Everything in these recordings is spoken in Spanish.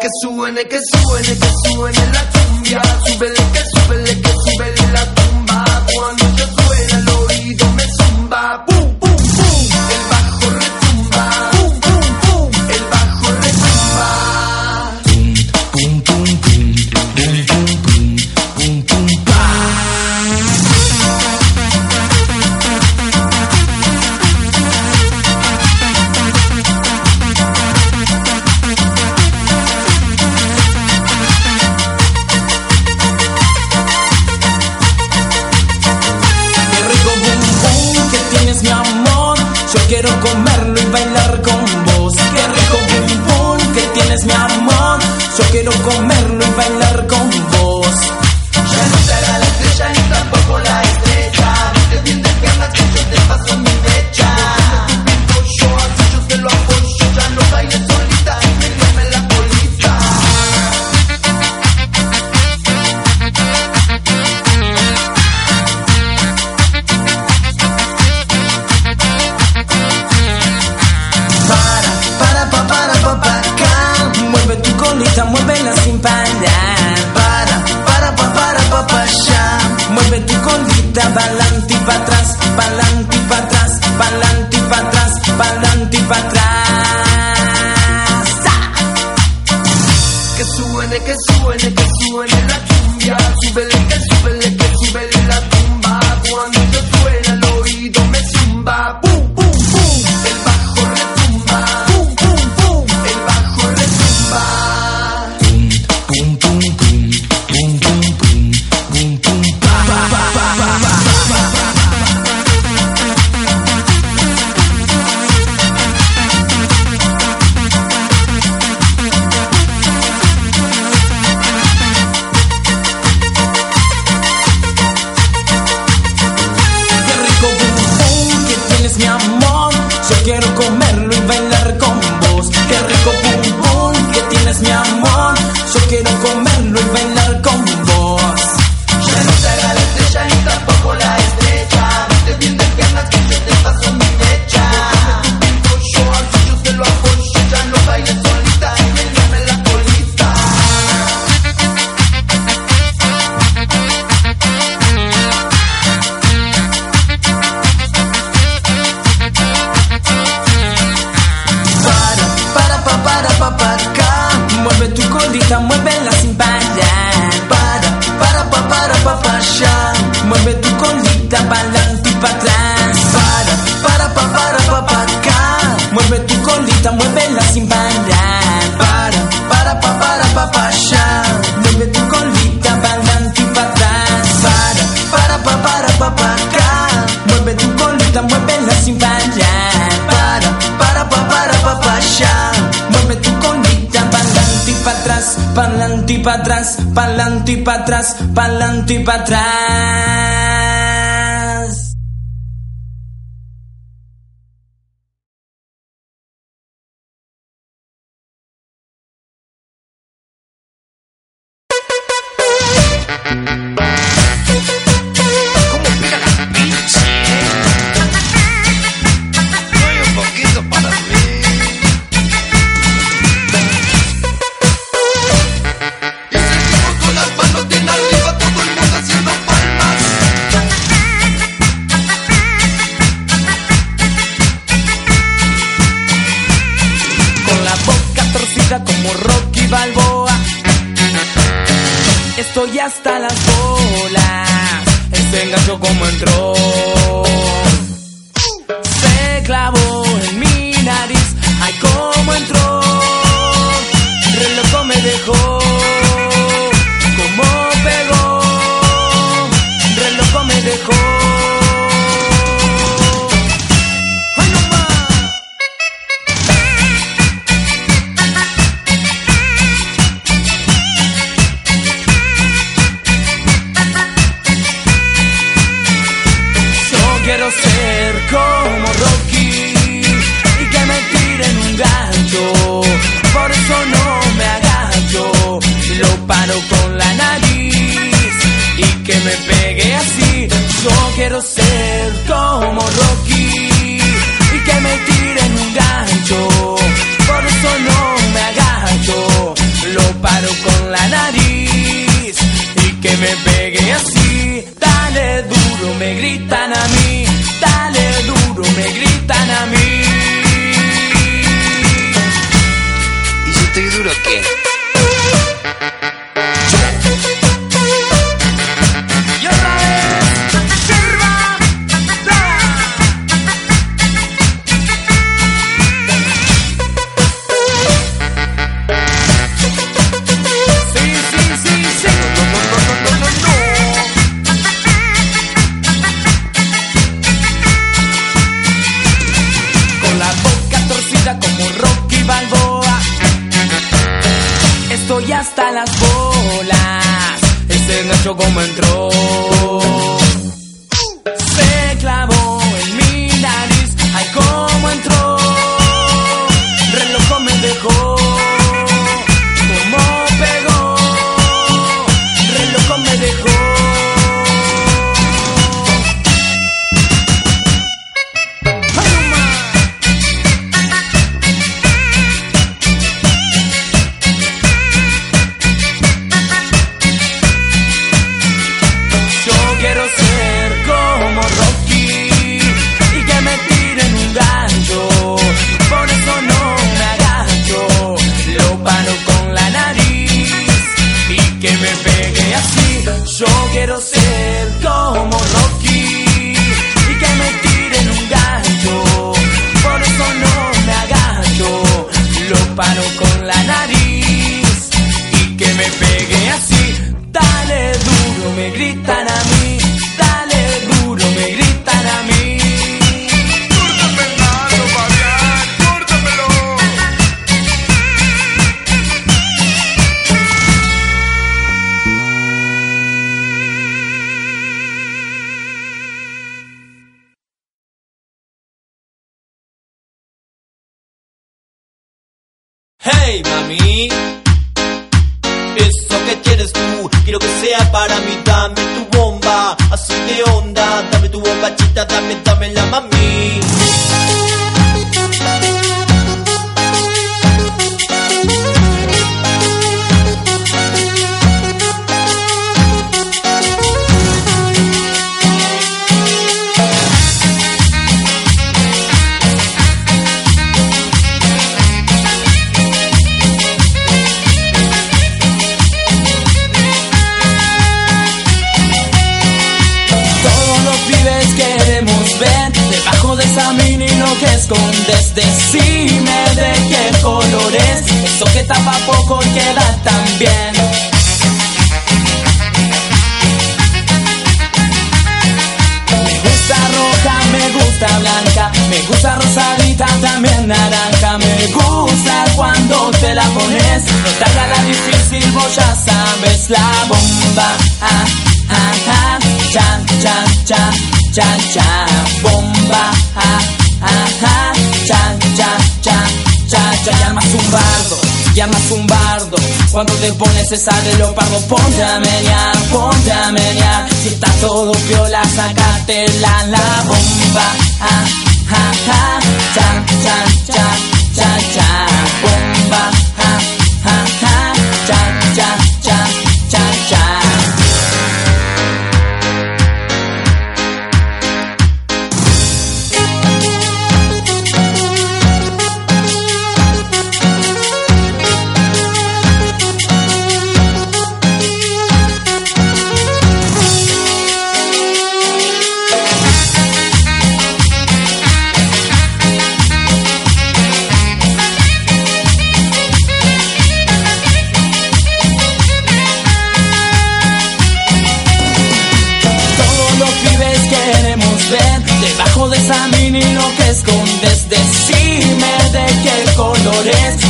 Que suene, que suene, que suene la cumbia. Súbele, que súbele, que súbele la tumba. Cuando pa'lante y pa' atrás, pa'lante y pa' atrás, pa'lante y pa' atrás. quiero ser como Rocky y que me tiren un gato. Por eso no me agacho, lo paro con la nariz y que me pegue así. Yo quiero ser como Rocky y que me tiren un gancho. Por eso no me agacho, lo paro con la nariz y que me pegue así. Dale duro, me gritan a mí. Qué? Debajo de esa mini lo que escondes. Decime de qué color es eso que tapa poco y queda tan bien. Me gusta roja, me gusta blanca, me gusta rosadita, también naranja. Me gusta cuando te la pones, no te haga la difícil, vos ya sabes la bomba. Ah, ah, ah, chan, chan, chan, chan, chan, bomba. Ah, ah, ah, chan, chan, chan, chan. Y armas un bardo, y armas un bardo. Cuando te pones esa de leopardo, ponte a menear, ponte a. Si está todo piola, sácate la, la bomba. Ah, ah, ah, chan, chan, chan, chan, chan, bomba.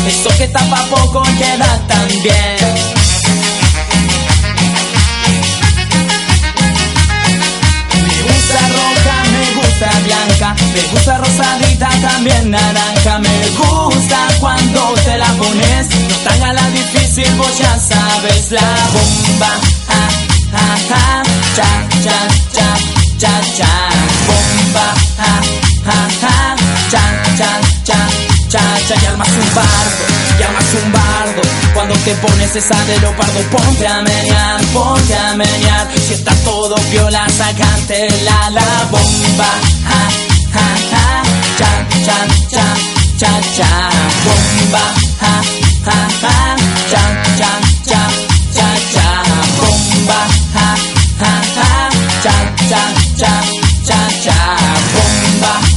Eso que tapa poco queda tan bien. Me gusta roja, me gusta blanca, me gusta rosadita, también naranja. Me gusta cuando te la pones, no te haga la difícil silbo ya sabes la bomba. Ja, ja, ja, cha, cha, cha, cha, cha. Bomba, ja, ja, ja, cha, cha, cha, cha, cha. Y armas un bardo, y armas un bardo. Cuando te pones esa de leopardo, ponte a menear, ponte a menear. Si está todo viola, sacante la, la bomba. Ja, ja, ja, cha, cha, cha, cha, cha. Bomba, ja, ja, ja, cha, cha, cha, cha, cha. Bomba, ja, ja, ja, cha, cha, cha, cha, cha. Bomba,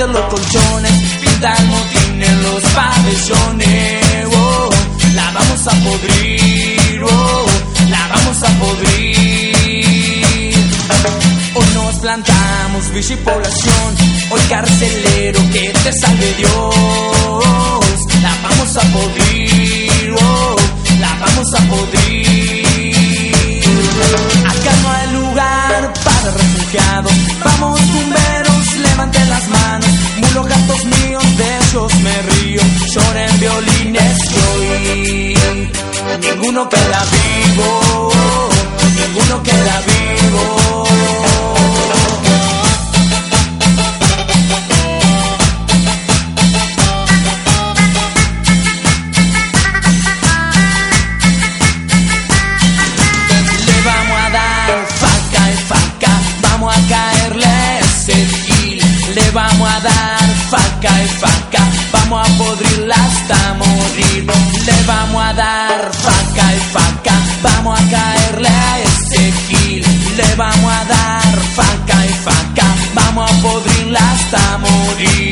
arden los colchones, pinta el motín en los pabellones. oh, la vamos a podrir, oh, la vamos a podrir. Hoy nos plantamos, y población, hoy carcelero que te salve Dios. La vamos a podrir, oh, la vamos a podrir. Acá no hay lugar para refugiados. Vamos, tumberos, levanten las manos. Mulos gatos míos, de ellos me río. Lloren violines que hoy ninguno queda vivo. Ninguno queda vivo. Morir. Le vamos a dar faca y faca, vamos a caerle a ese gil. Le vamos a dar faca y faca, vamos a podrirla hasta morir,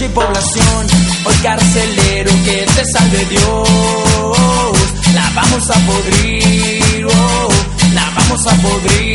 y población, hoy carcelero que te salve Dios. La vamos a podrir, oh, la vamos a podrir.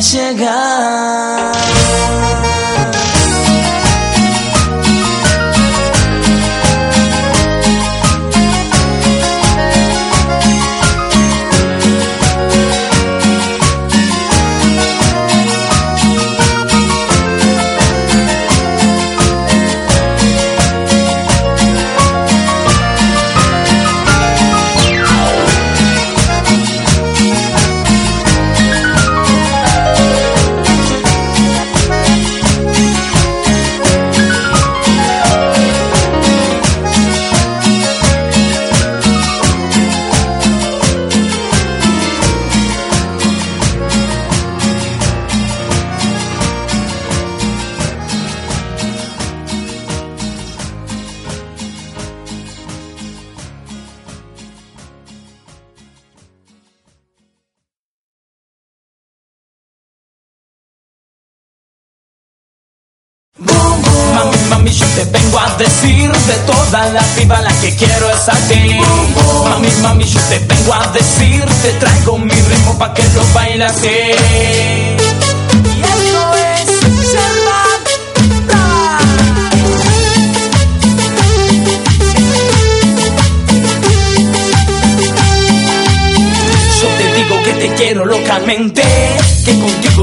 chegar.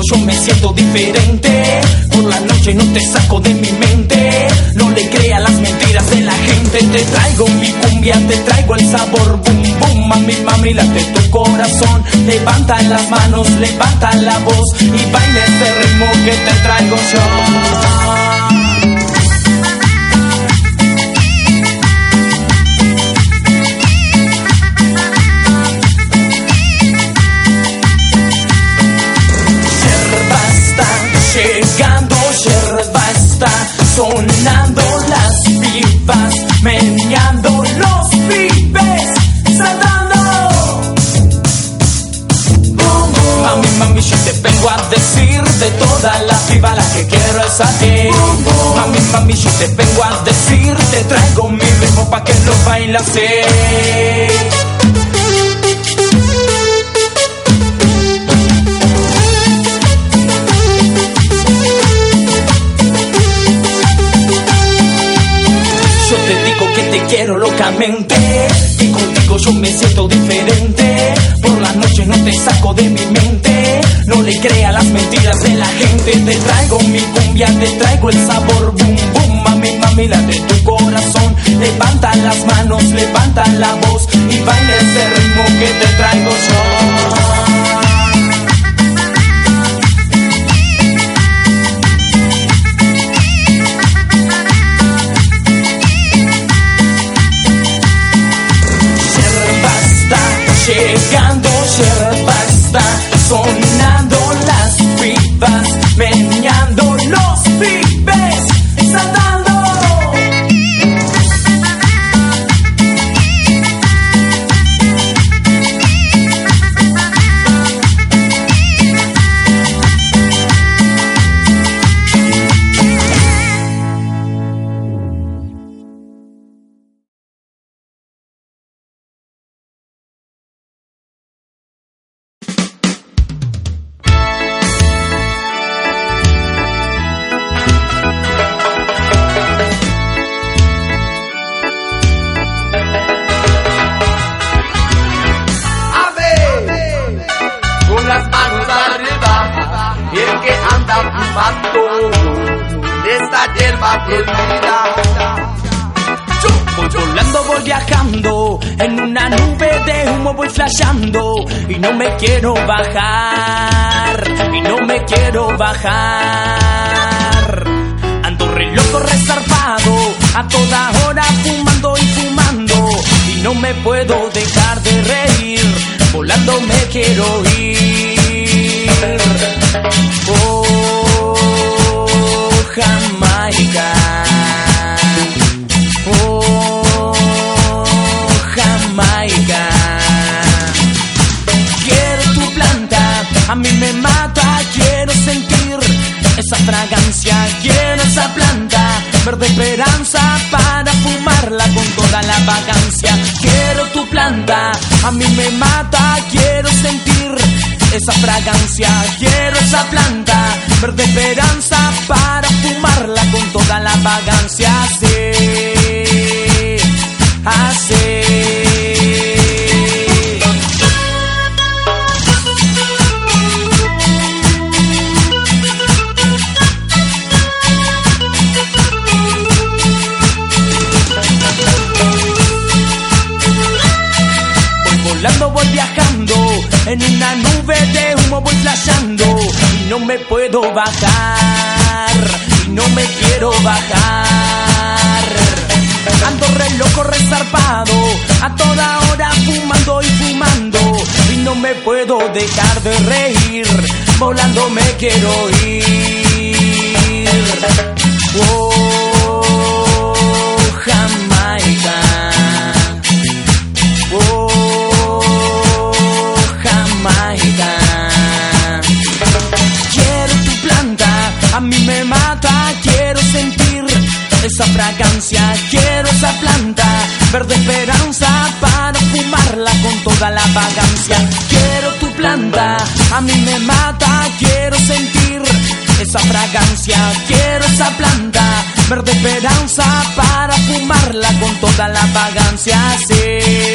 yo me siento diferente. Por la noche no te saco de mi mente. No le crea las mentiras de la gente. Te traigo mi cumbia, te traigo el sabor. Boom, boom, a mami, mami, late tu corazón. Levanta las manos, levanta la voz y baila este ritmo que te traigo yo. sonando las pipas, meneando los pipes, saltando. Mami, mami, yo te vengo a decir de toda la piba la que quiero es a ti. Mami, mami, yo te vengo a decir, te traigo mi ritmo pa' que lo bailas. Te quiero locamente. Y contigo yo me siento diferente. Por las noches no te saco de mi mente. No le crea las mentiras de la gente. Te traigo mi cumbia, te traigo el sabor Boom, boom, mami, mami, la de tu corazón. Levanta las manos, levanta la voz Y baila ese ritmo que te traigo yo quiero sentir esa fragancia, quiero esa planta, verde esperanza para fumarla con toda la vagancia. Quiero tu planta, a mí me mata, quiero sentir esa fragancia, quiero esa planta, verde esperanza para fumarla con toda la vagancia. Así, así. De humo voy flasheando y no me puedo bajar, y no me quiero bajar. Ando re loco, resarpado, a toda hora fumando y fumando y no me puedo dejar de reír, volando me quiero ir. Oh, a mí me mata, quiero sentir esa fragancia, quiero esa planta, verde esperanza para fumarla con toda la vagancia. Quiero tu planta, a mí me mata, quiero sentir esa fragancia, quiero esa planta, verde esperanza para fumarla con toda la vagancia. Así,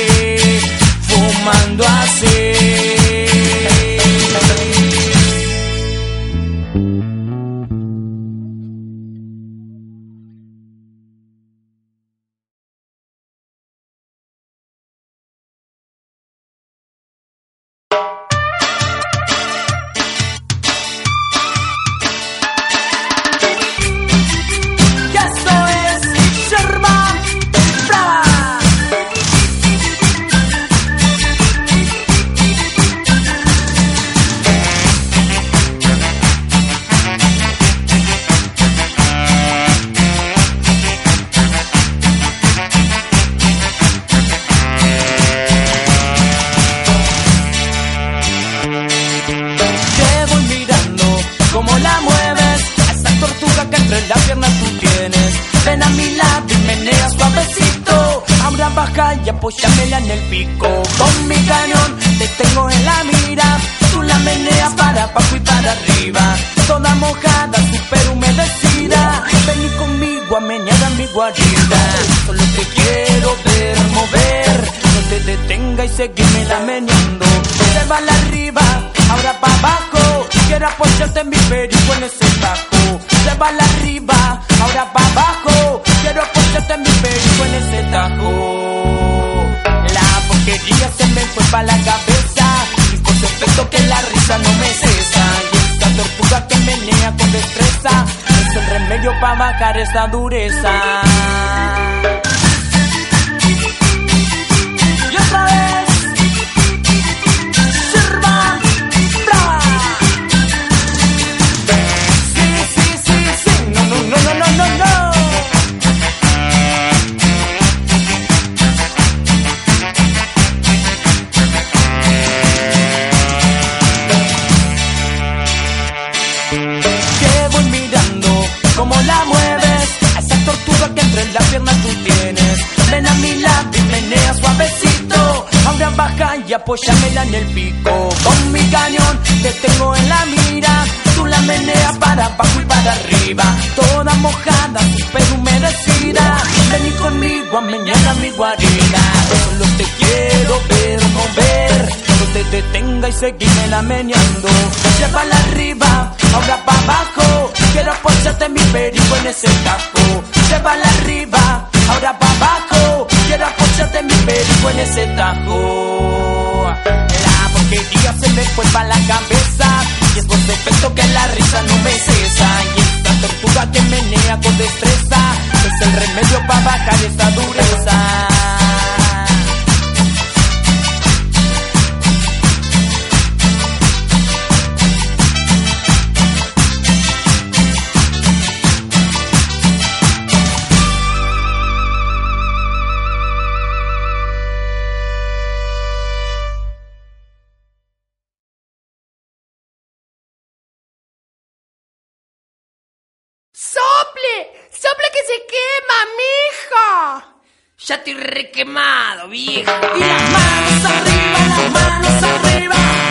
abacar esta dureza. seguirme lameñando. Ya para arriba, ahora para abajo. Quiero poncharte mi perico en ese taco. Se la arriba, ahora para abajo. Quiero poncharte mi perico en ese taco. La boquería se me fue para Ya estoy requemado, viejo. Y las manos arriba, las manos arriba.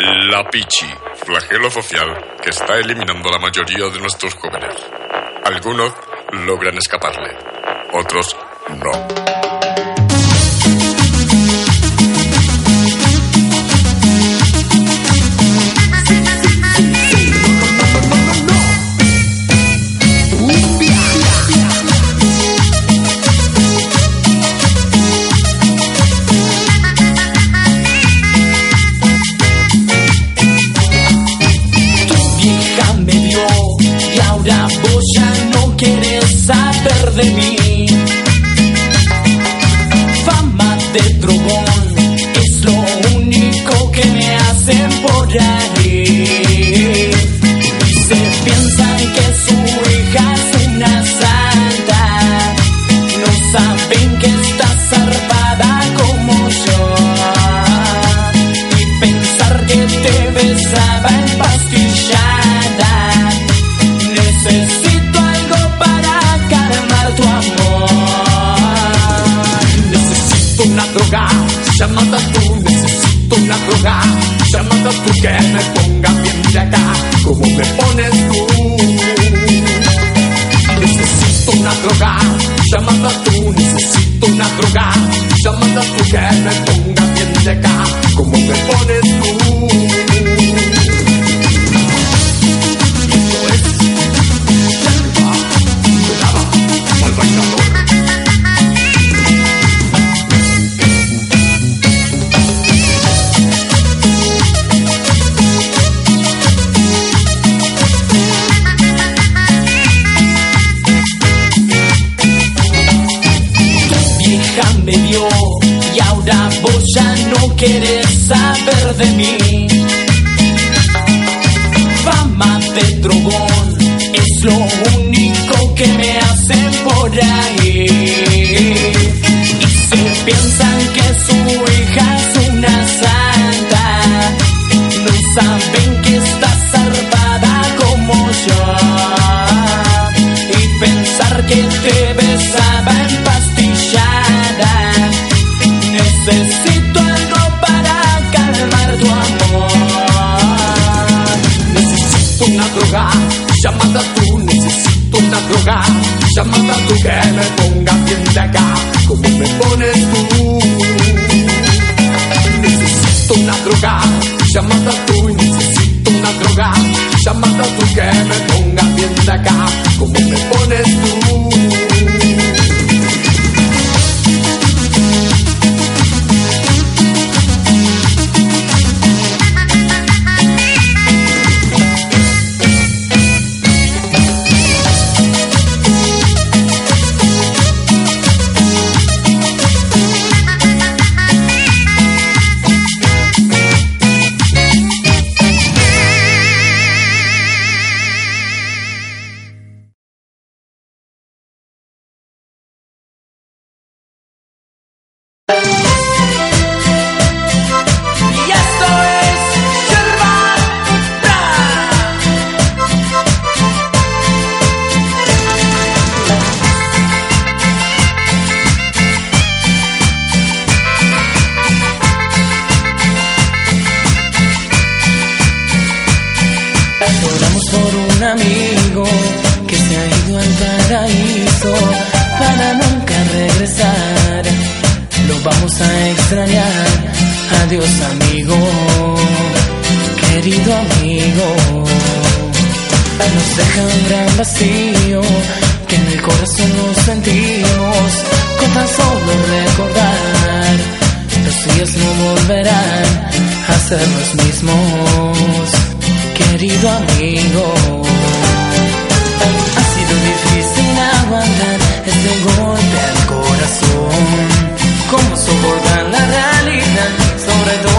La pichi, flagelo social que está eliminando a la mayoría de nuestros jóvenes. Algunos logran escaparle, otros no. llamada tú, necesito una droga, llamada tú que me ponga bien de acá, como me pones tú. Necesito una droga, llamada tú, necesito una droga, llamada tú que me ponga bien de acá, como me pones volverán a ser los mismos, querido amigo. Ha sido difícil aguantar este golpe al corazón, cómo soportar la realidad sobre todo.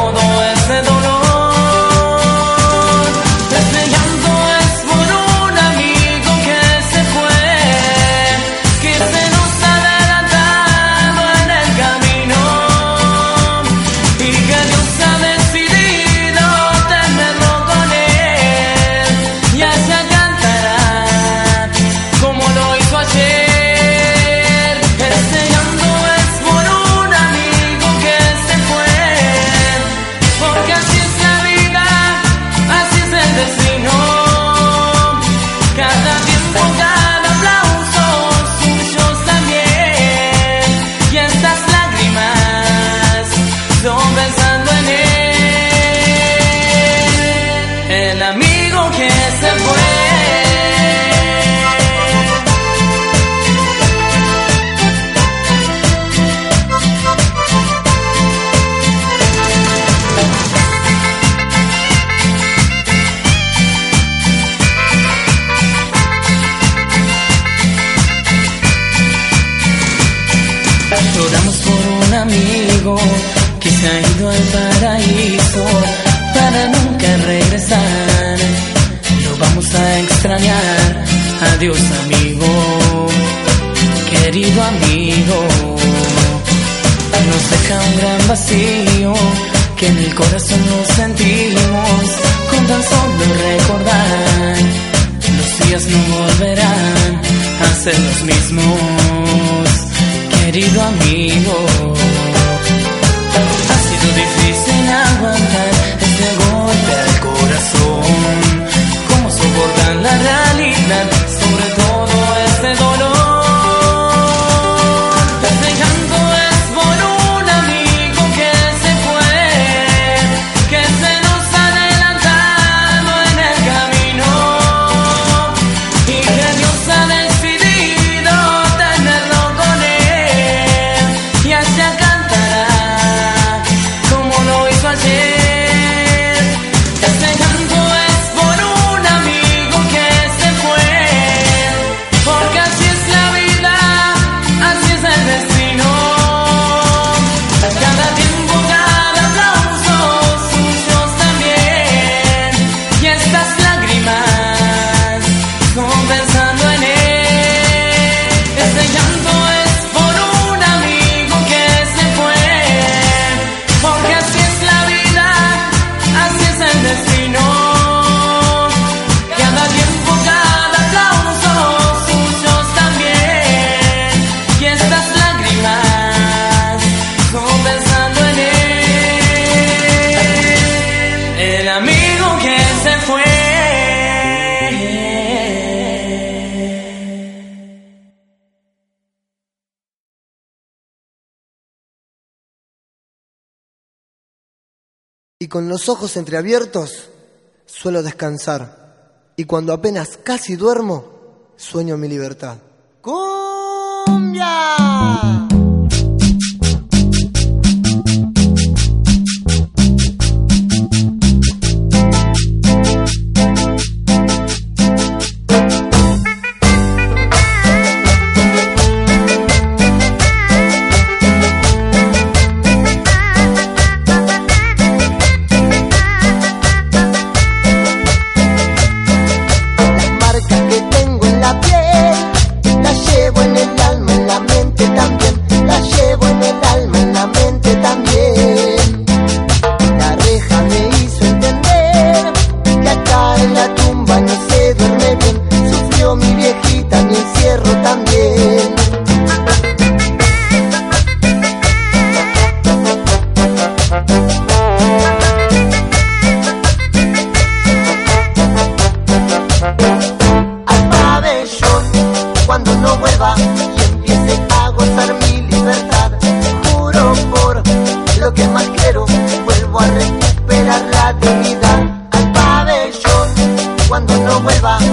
a extrañar. Adiós amigo, querido amigo. Nos deja un gran vacío que en el corazón nos sentimos con tan solo recordar. Los días no volverán a ser los mismos, querido amigo. Ha sido difícil aguantar con los ojos entreabiertos suelo descansar y cuando apenas casi duermo sueño mi libertad. ¡Cumbia! hueva.